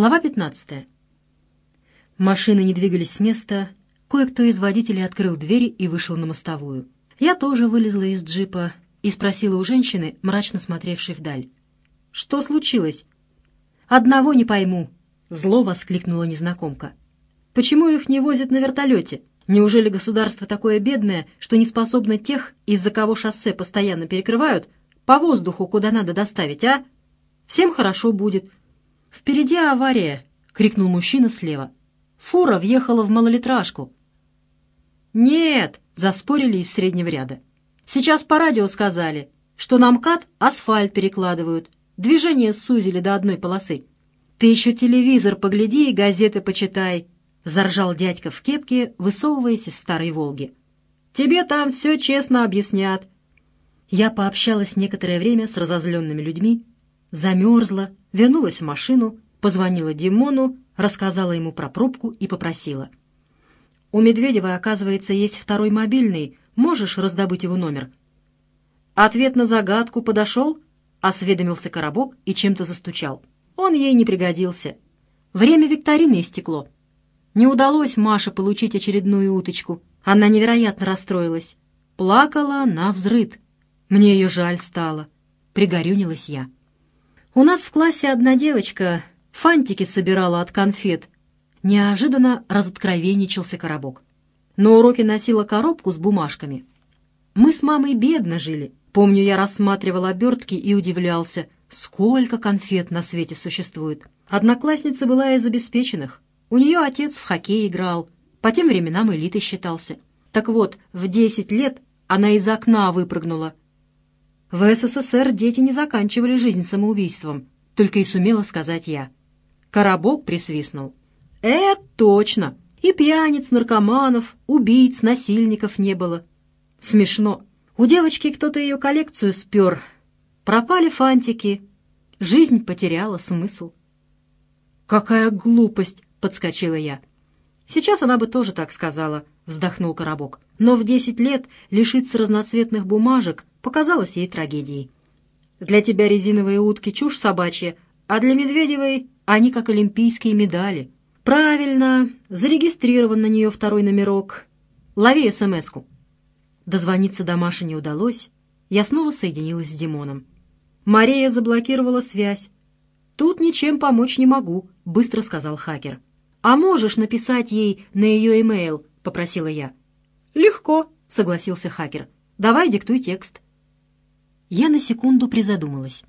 Глава 15. Машины не двигались с места. Кое-кто из водителей открыл двери и вышел на мостовую. Я тоже вылезла из джипа и спросила у женщины, мрачно смотревшей вдаль. «Что случилось?» «Одного не пойму», — зло воскликнула незнакомка. «Почему их не возят на вертолете? Неужели государство такое бедное, что не способно тех, из-за кого шоссе постоянно перекрывают, по воздуху куда надо доставить, а? Всем хорошо будет, «Впереди авария!» — крикнул мужчина слева. «Фура въехала в малолитражку». «Нет!» — заспорили из среднего ряда. «Сейчас по радио сказали, что на МКАД асфальт перекладывают, движение сузили до одной полосы. Ты еще телевизор погляди и газеты почитай!» — заржал дядька в кепке, высовываясь из старой «Волги». «Тебе там все честно объяснят». Я пообщалась некоторое время с разозленными людьми, замерзла, вернулась в машину, позвонила Димону, рассказала ему про пробку и попросила. «У Медведева, оказывается, есть второй мобильный. Можешь раздобыть его номер?» «Ответ на загадку подошел?» — осведомился Коробок и чем-то застучал. Он ей не пригодился. Время викторины истекло. Не удалось Маше получить очередную уточку. Она невероятно расстроилась. Плакала на взрыд. Мне ее жаль стало. Пригорюнилась я. У нас в классе одна девочка фантики собирала от конфет. Неожиданно разоткровенничался коробок. На уроке носила коробку с бумажками. Мы с мамой бедно жили. Помню, я рассматривал обертки и удивлялся, сколько конфет на свете существует. Одноклассница была из обеспеченных. У нее отец в хоккей играл. По тем временам элитой считался. Так вот, в десять лет она из окна выпрыгнула в СССР дети не заканчивали жизнь самоубийством, только и сумела сказать я. Коробок присвистнул. «Э, точно! И пьяниц, наркоманов, убийц, насильников не было. Смешно. У девочки кто-то ее коллекцию спер. Пропали фантики. Жизнь потеряла смысл». «Какая глупость!» — подскочила я. «Сейчас она бы тоже так сказала», — вздохнул Коробок. «Но в десять лет лишиться разноцветных бумажек показалось ей трагедией. Для тебя резиновые утки — чушь собачья, а для Медведевой они как олимпийские медали. Правильно, зарегистрирован на нее второй номерок. Лови СМС-ку. Дозвониться до Маши не удалось. Я снова соединилась с Димоном. Мария заблокировала связь. «Тут ничем помочь не могу», — быстро сказал хакер. «А можешь написать ей на ее имейл?» — попросила я. «Легко», — согласился хакер. «Давай диктуй текст». Я на секунду призадумалась.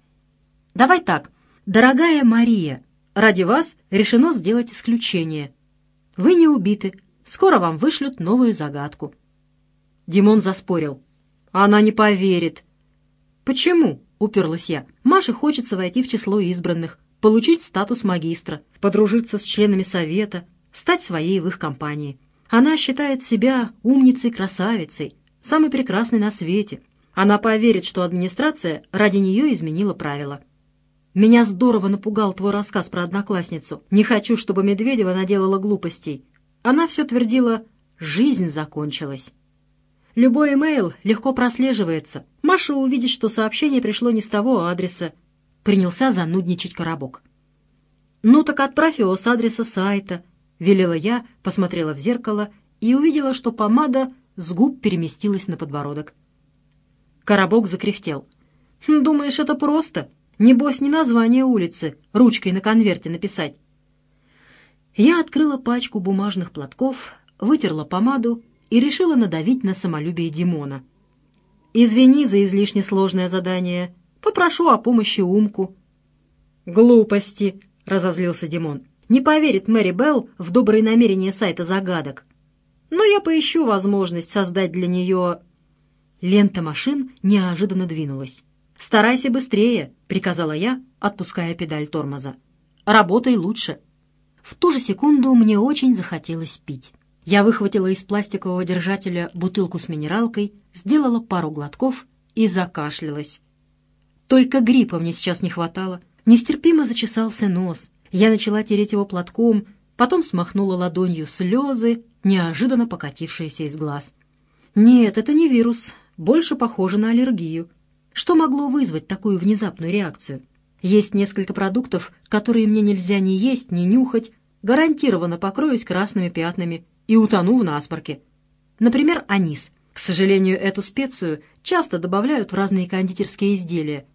«Давай так. Дорогая Мария, ради вас решено сделать исключение. Вы не убиты. Скоро вам вышлют новую загадку». Димон заспорил. «Она не поверит». «Почему?» — уперлась я. «Маше хочется войти в число избранных, получить статус магистра, подружиться с членами совета, стать своей в их компании. Она считает себя умницей-красавицей, самой прекрасной на свете, она поверит, что администрация ради нее изменила правила. Меня здорово напугал твой рассказ про одноклассницу. Не хочу, чтобы Медведева наделала глупостей. Она все твердила «жизнь закончилась». Любой имейл легко прослеживается. Маша увидит, что сообщение пришло не с того адреса. Принялся занудничать коробок. «Ну так отправь его с адреса сайта», — велела я, посмотрела в зеркало и увидела, что помада с губ переместилась на подбородок. Коробок закряхтел. «Хм, «Думаешь, это просто? Небось, не название улицы, ручкой на конверте написать». Я открыла пачку бумажных платков, вытерла помаду и решила надавить на самолюбие Димона. «Извини за излишне сложное задание. Попрошу о помощи Умку». «Глупости!» — разозлился Димон. «Не поверит Мэри Белл в добрые намерения сайта загадок. Но я поищу возможность создать для нее Лента машин неожиданно двинулась. «Старайся быстрее», — приказала я, отпуская педаль тормоза. «Работай лучше». В ту же секунду мне очень захотелось пить. Я выхватила из пластикового держателя бутылку с минералкой, сделала пару глотков и закашлялась. Только гриппа мне сейчас не хватало. Нестерпимо зачесался нос. Я начала тереть его платком, потом смахнула ладонью слезы, неожиданно покатившиеся из глаз. «Нет, это не вирус больше похоже на аллергию. Что могло вызвать такую внезапную реакцию? Есть несколько продуктов, которые мне нельзя ни есть, ни нюхать, гарантированно покроюсь красными пятнами и утону в насморке. Например, анис. К сожалению, эту специю часто добавляют в разные кондитерские изделия.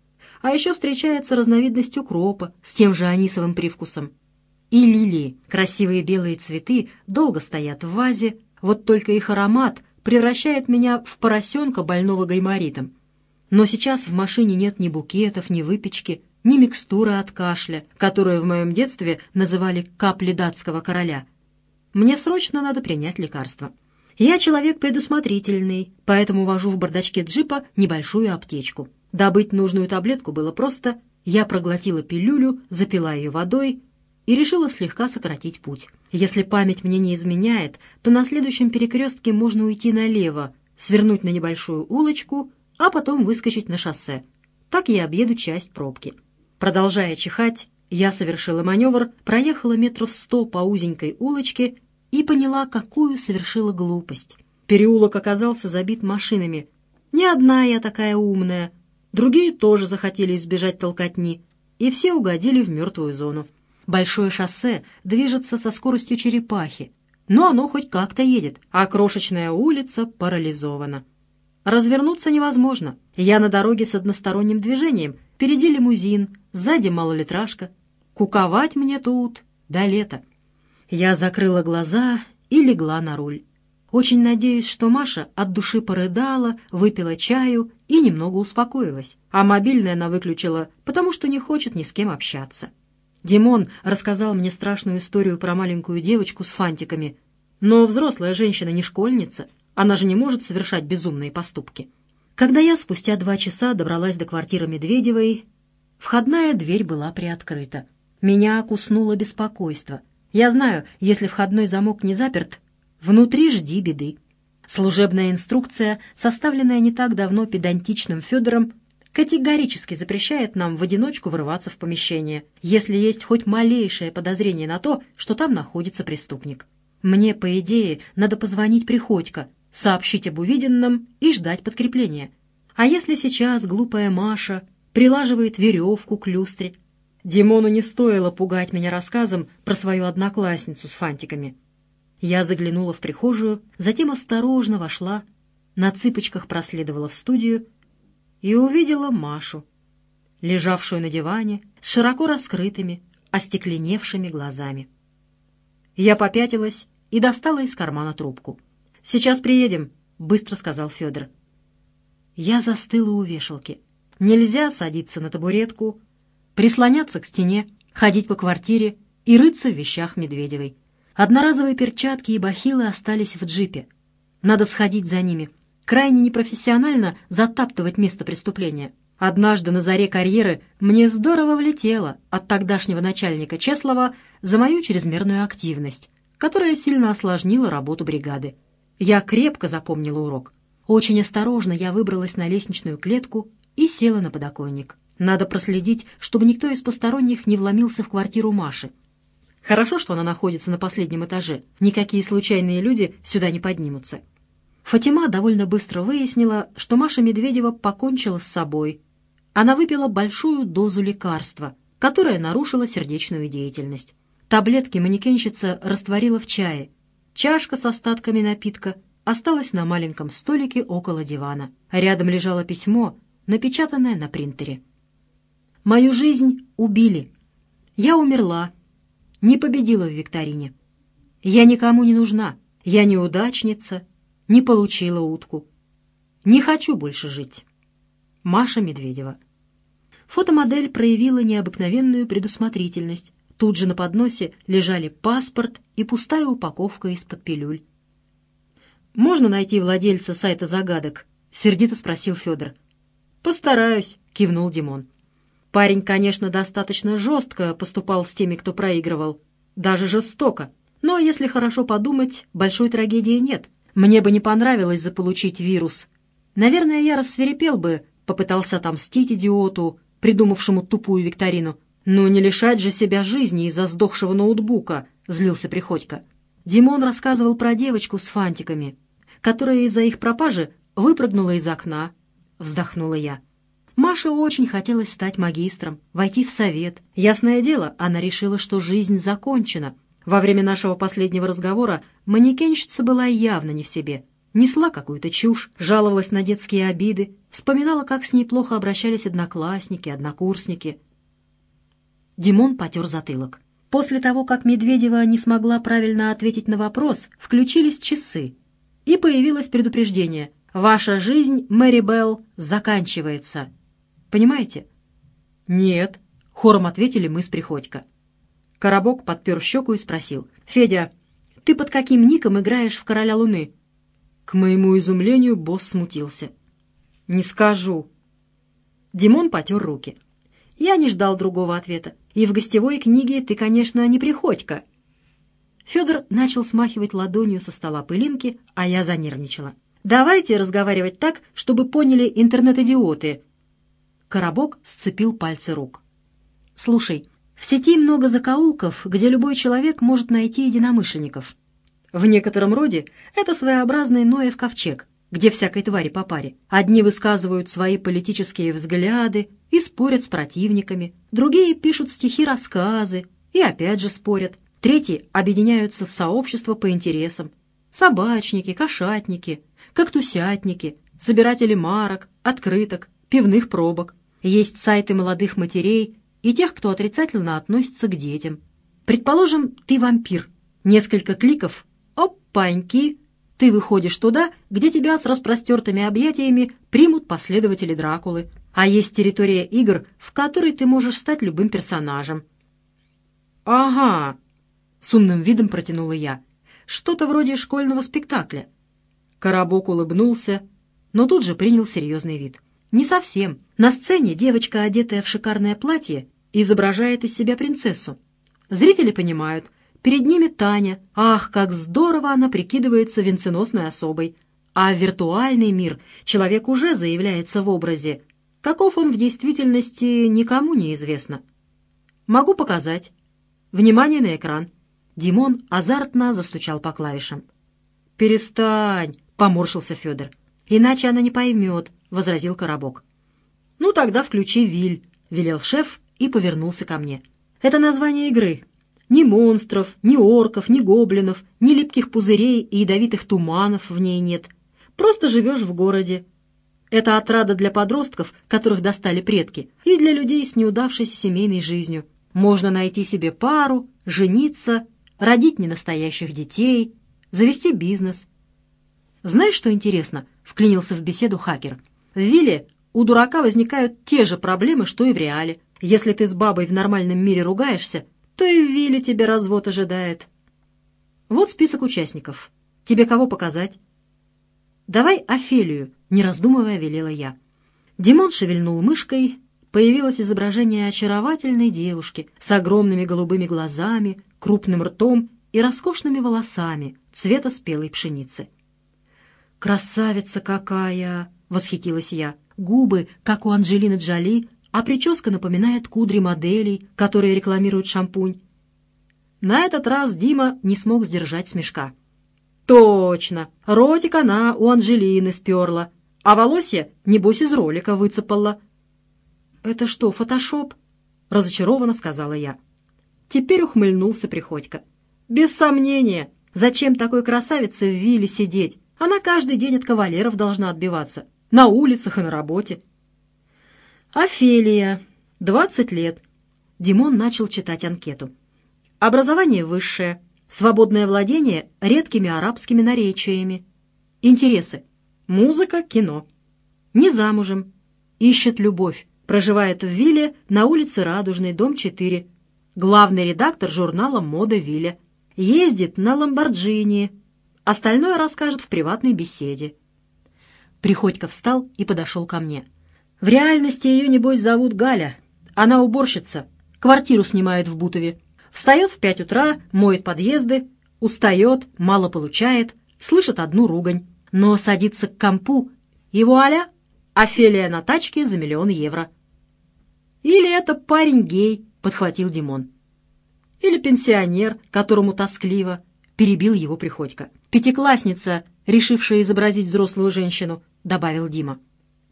А еще встречается разновидность укропа с тем же анисовым привкусом. И лилии. Красивые белые цветы долго стоят в вазе, вот только их аромат превращает меня в поросенка, больного гайморитом. Но сейчас в машине нет ни букетов, ни выпечки, ни микстуры от кашля, которую в моем детстве называли капли датского короля. Мне срочно надо принять лекарство. Я человек предусмотрительный, поэтому вожу в бардачке джипа небольшую аптечку. Добыть нужную таблетку было просто. Я проглотила пилюлю, запила ее водой и решила слегка сократить путь. Если память мне не изменяет, то на следующем перекрестке можно уйти налево, свернуть на небольшую улочку, а потом выскочить на шоссе. Так я объеду часть пробки. Продолжая чихать, я совершила маневр, проехала метров сто по узенькой улочке и поняла, какую совершила глупость. Переулок оказался забит машинами. Не одна я такая умная. Другие тоже захотели избежать толкотни, и все угодили в мертвую зону. Большое шоссе движется со скоростью черепахи, но оно хоть как-то едет, а крошечная улица парализована. Развернуться невозможно. Я на дороге с односторонним движением. Впереди лимузин, сзади малолитражка. Куковать мне тут до лета. Я закрыла глаза и легла на руль. Очень надеюсь, что Маша от души порыдала, выпила чаю и немного успокоилась, а мобильный она выключила, потому что не хочет ни с кем общаться. Димон рассказал мне страшную историю про маленькую девочку с фантиками. Но взрослая женщина не школьница, она же не может совершать безумные поступки. Когда я спустя два часа добралась до квартиры Медведевой, входная дверь была приоткрыта. Меня окуснуло беспокойство. Я знаю, если входной замок не заперт, внутри жди беды. Служебная инструкция, составленная не так давно педантичным Федором, категорически запрещает нам в одиночку врываться в помещение, если есть хоть малейшее подозрение на то, что там находится преступник. Мне, по идее, надо позвонить Приходько, сообщить об увиденном и ждать подкрепления. А если сейчас глупая Маша прилаживает веревку к люстре? Димону не стоило пугать меня рассказом про свою одноклассницу с фантиками. Я заглянула в прихожую, затем осторожно вошла, на цыпочках проследовала в студию и увидела Машу, лежавшую на диване с широко раскрытыми, остекленевшими глазами. Я попятилась и достала из кармана трубку. «Сейчас приедем», — быстро сказал Федор. Я застыла у вешалки. Нельзя садиться на табуретку, прислоняться к стене, ходить по квартире и рыться в вещах Медведевой. Одноразовые перчатки и бахилы остались в джипе. Надо сходить за ними — крайне непрофессионально затаптывать место преступления. Однажды на заре карьеры мне здорово влетело от тогдашнего начальника Чеслова за мою чрезмерную активность, которая сильно осложнила работу бригады. Я крепко запомнила урок. Очень осторожно я выбралась на лестничную клетку и села на подоконник. Надо проследить, чтобы никто из посторонних не вломился в квартиру Маши. Хорошо, что она находится на последнем этаже. Никакие случайные люди сюда не поднимутся. Фатима довольно быстро выяснила, что Маша Медведева покончила с собой. Она выпила большую дозу лекарства, которое нарушило сердечную деятельность. Таблетки манекенщица растворила в чае. Чашка с остатками напитка осталась на маленьком столике около дивана. Рядом лежало письмо, напечатанное на принтере. «Мою жизнь убили. Я умерла. Не победила в викторине. Я никому не нужна. Я неудачница, не получила утку. Не хочу больше жить. Маша Медведева. Фотомодель проявила необыкновенную предусмотрительность. Тут же на подносе лежали паспорт и пустая упаковка из-под пилюль. «Можно найти владельца сайта загадок?» — сердито спросил Федор. «Постараюсь», — кивнул Димон. Парень, конечно, достаточно жестко поступал с теми, кто проигрывал. Даже жестоко. Но, если хорошо подумать, большой трагедии нет. Мне бы не понравилось заполучить вирус. Наверное, я рассверепел бы, попытался отомстить идиоту, придумавшему тупую викторину. Но не лишать же себя жизни из-за сдохшего ноутбука, злился Приходько. Димон рассказывал про девочку с фантиками, которая из-за их пропажи выпрыгнула из окна. Вздохнула я. Маше очень хотелось стать магистром, войти в совет. Ясное дело, она решила, что жизнь закончена. Во время нашего последнего разговора манекенщица была явно не в себе. Несла какую-то чушь, жаловалась на детские обиды, вспоминала, как с ней плохо обращались одноклассники, однокурсники. Димон потер затылок. После того, как Медведева не смогла правильно ответить на вопрос, включились часы. И появилось предупреждение. «Ваша жизнь, Мэри Белл, заканчивается». Понимаете? «Нет», — хором ответили мы с Приходько. Коробок подпер щеку и спросил. «Федя, ты под каким ником играешь в «Короля Луны»?» К моему изумлению босс смутился. «Не скажу». Димон потер руки. Я не ждал другого ответа. И в гостевой книге ты, конечно, не Приходько. Федор начал смахивать ладонью со стола пылинки, а я занервничала. «Давайте разговаривать так, чтобы поняли интернет-идиоты», Коробок сцепил пальцы рук. «Слушай, в сети много закоулков, где любой человек может найти единомышленников. В некотором роде это своеобразный Ноев ковчег, где всякой твари по паре. Одни высказывают свои политические взгляды и спорят с противниками, другие пишут стихи-рассказы и опять же спорят, третьи объединяются в сообщество по интересам. Собачники, кошатники, кактусятники, собиратели марок, открыток, пивных пробок. Есть сайты молодых матерей и тех, кто отрицательно относится к детям. Предположим, ты вампир. Несколько кликов — опаньки! Ты выходишь туда, где тебя с распростертыми объятиями примут последователи Дракулы. А есть территория игр, в которой ты можешь стать любым персонажем. «Ага», — с умным видом протянула я. «Что-то вроде школьного спектакля». Коробок улыбнулся, но тут же принял серьезный вид. Не совсем. На сцене девочка, одетая в шикарное платье, изображает из себя принцессу. Зрители понимают, перед ними Таня. Ах, как здорово она прикидывается венценосной особой. А виртуальный мир человек уже заявляется в образе. Каков он в действительности, никому не известно. Могу показать. Внимание на экран. Димон азартно застучал по клавишам. «Перестань!» — поморщился Федор. «Иначе она не поймет, — возразил Коробок. «Ну, тогда включи Виль», — велел шеф и повернулся ко мне. «Это название игры. Ни монстров, ни орков, ни гоблинов, ни липких пузырей и ядовитых туманов в ней нет. Просто живешь в городе. Это отрада для подростков, которых достали предки, и для людей с неудавшейся семейной жизнью. Можно найти себе пару, жениться, родить ненастоящих детей, завести бизнес. Знаешь, что интересно?» — вклинился в беседу хакер — в вилле у дурака возникают те же проблемы, что и в реале. Если ты с бабой в нормальном мире ругаешься, то и в вилле тебе развод ожидает. Вот список участников. Тебе кого показать? Давай Офелию, не раздумывая, велела я. Димон шевельнул мышкой, появилось изображение очаровательной девушки с огромными голубыми глазами, крупным ртом и роскошными волосами цвета спелой пшеницы. «Красавица какая!» — восхитилась я. «Губы, как у Анджелины Джоли, а прическа напоминает кудри моделей, которые рекламируют шампунь». На этот раз Дима не смог сдержать смешка. «Точно! Ротик она у Анжелины сперла, а волосья, небось, из ролика выцепала». «Это что, фотошоп?» — разочарованно сказала я. Теперь ухмыльнулся Приходько. «Без сомнения, зачем такой красавице в вилле сидеть? Она каждый день от кавалеров должна отбиваться на улицах и на работе. Офелия, 20 лет. Димон начал читать анкету. Образование высшее, свободное владение редкими арабскими наречиями. Интересы. Музыка, кино. Не замужем. Ищет любовь. Проживает в вилле на улице Радужный, дом 4. Главный редактор журнала «Мода Вилля». Ездит на Ламборджини. Остальное расскажет в приватной беседе. Приходько встал и подошел ко мне. «В реальности ее, небось, зовут Галя. Она уборщица. Квартиру снимает в Бутове. Встает в пять утра, моет подъезды, устает, мало получает, слышит одну ругань. Но садится к компу, и вуаля, Офелия на тачке за миллион евро. «Или это парень гей», — подхватил Димон. «Или пенсионер, которому тоскливо», — перебил его Приходько. «Пятиклассница решившая изобразить взрослую женщину», — добавил Дима.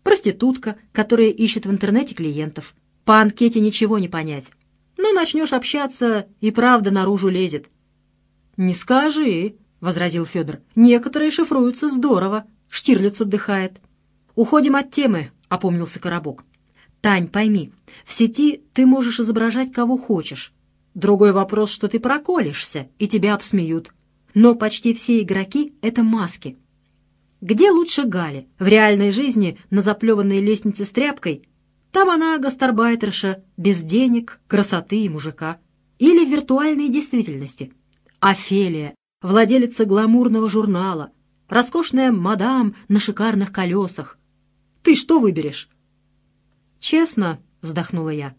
Проститутка, которая ищет в интернете клиентов. По анкете ничего не понять. Но начнешь общаться, и правда наружу лезет. «Не скажи», — возразил Федор. «Некоторые шифруются здорово. Штирлиц отдыхает». «Уходим от темы», — опомнился Коробок. «Тань, пойми, в сети ты можешь изображать кого хочешь. Другой вопрос, что ты проколешься, и тебя обсмеют. Но почти все игроки — это маски. Где лучше Гали? В реальной жизни на заплеванной лестнице с тряпкой? Там она гастарбайтерша, без денег, красоты и мужика. Или в виртуальной действительности? Офелия, владелица гламурного журнала, роскошная мадам на шикарных колесах. Ты что выберешь? Честно, вздохнула я.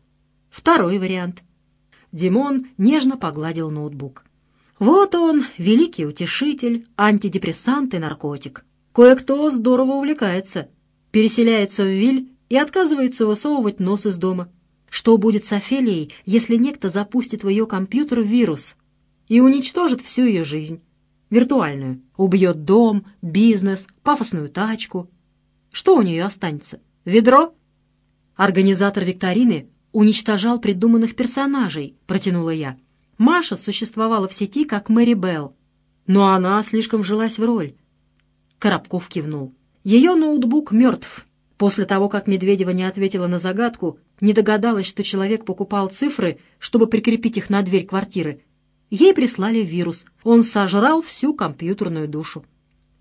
Второй вариант. Димон нежно погладил ноутбук. Вот он, великий утешитель, антидепрессант и наркотик. Кое-кто здорово увлекается, переселяется в Виль и отказывается высовывать нос из дома. Что будет с Офелией, если некто запустит в ее компьютер вирус и уничтожит всю ее жизнь? Виртуальную. Убьет дом, бизнес, пафосную тачку. Что у нее останется? Ведро? Организатор викторины уничтожал придуманных персонажей, протянула я. Маша существовала в сети как Мэри Белл, но она слишком вжилась в роль. Коробков кивнул. Ее ноутбук мертв. После того, как Медведева не ответила на загадку, не догадалась, что человек покупал цифры, чтобы прикрепить их на дверь квартиры. Ей прислали вирус. Он сожрал всю компьютерную душу.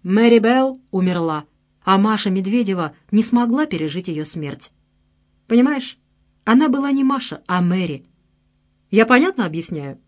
Мэри Белл умерла, а Маша Медведева не смогла пережить ее смерть. Понимаешь, она была не Маша, а Мэри. Я понятно объясняю?